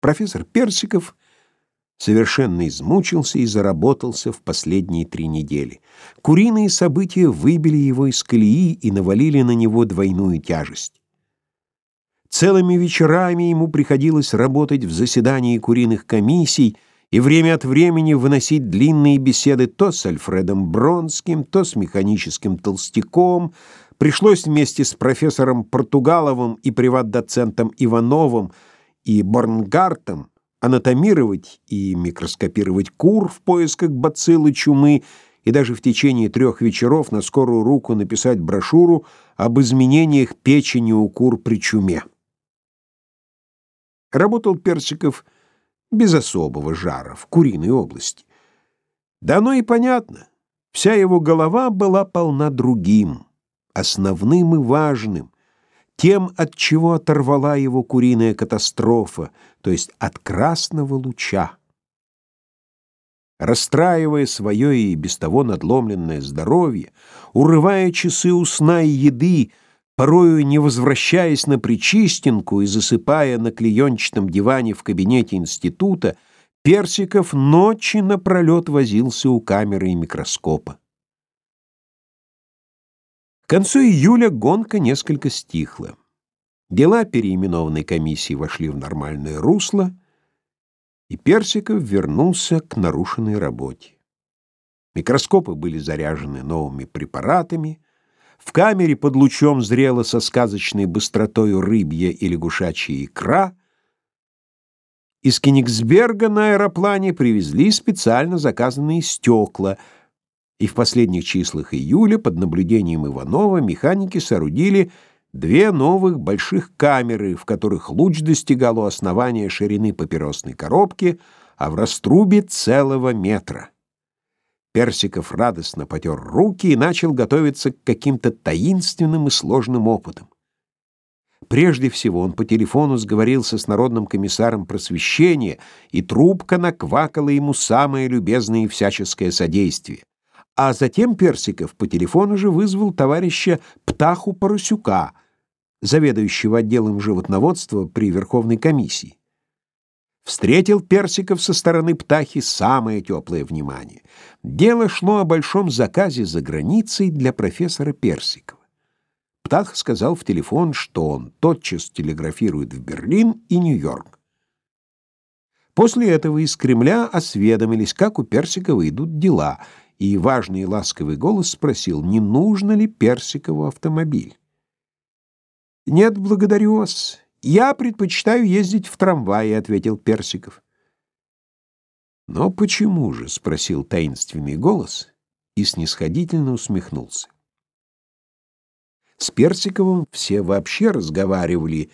Профессор Персиков совершенно измучился и заработался в последние три недели. Куриные события выбили его из колеи и навалили на него двойную тяжесть. Целыми вечерами ему приходилось работать в заседании куриных комиссий и время от времени выносить длинные беседы то с Альфредом Бронским, то с механическим толстяком. Пришлось вместе с профессором Португаловым и приват-доцентом Ивановым и Борнгартом анатомировать и микроскопировать кур в поисках бациллы чумы и даже в течение трех вечеров на скорую руку написать брошюру об изменениях печени у кур при чуме. Работал Персиков без особого жара в куриной области. Да оно и понятно. Вся его голова была полна другим, основным и важным, тем, от чего оторвала его куриная катастрофа, то есть от красного луча. Расстраивая свое и без того надломленное здоровье, урывая часы у сна и еды, порою не возвращаясь на Причистинку и засыпая на клеенчатом диване в кабинете института, Персиков ночи напролет возился у камеры и микроскопа. К концу июля гонка несколько стихла. Дела переименованной комиссии вошли в нормальное русло, и Персиков вернулся к нарушенной работе. Микроскопы были заряжены новыми препаратами, в камере под лучом зрела со сказочной быстротою рыбья и лягушачья икра. Из Кенигсберга на аэроплане привезли специально заказанные стекла — и в последних числах июля под наблюдением Иванова механики соорудили две новых больших камеры, в которых луч достигал у основания ширины папиросной коробки, а в раструбе целого метра. Персиков радостно потер руки и начал готовиться к каким-то таинственным и сложным опытам. Прежде всего он по телефону сговорился с народным комиссаром просвещения, и трубка наквакала ему самое любезное и всяческое содействие. А затем Персиков по телефону же вызвал товарища Птаху Поросюка, заведующего отделом животноводства при Верховной комиссии. Встретил Персиков со стороны Птахи самое теплое внимание. Дело шло о большом заказе за границей для профессора Персикова. Птах сказал в телефон, что он тотчас телеграфирует в Берлин и Нью-Йорк. После этого из Кремля осведомились, как у Персикова идут дела — и важный ласковый голос спросил, не нужно ли Персикову автомобиль. «Нет, благодарю вас. Я предпочитаю ездить в трамвае», — ответил Персиков. «Но почему же?» — спросил таинственный голос и снисходительно усмехнулся. С Персиковым все вообще разговаривали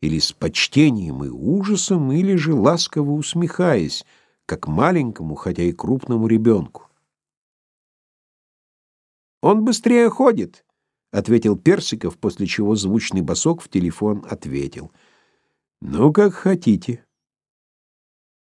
или с почтением и ужасом, или же ласково усмехаясь, как маленькому, хотя и крупному ребенку. Он быстрее ходит, ответил Персиков, после чего звучный босок в телефон ответил: "Ну как хотите".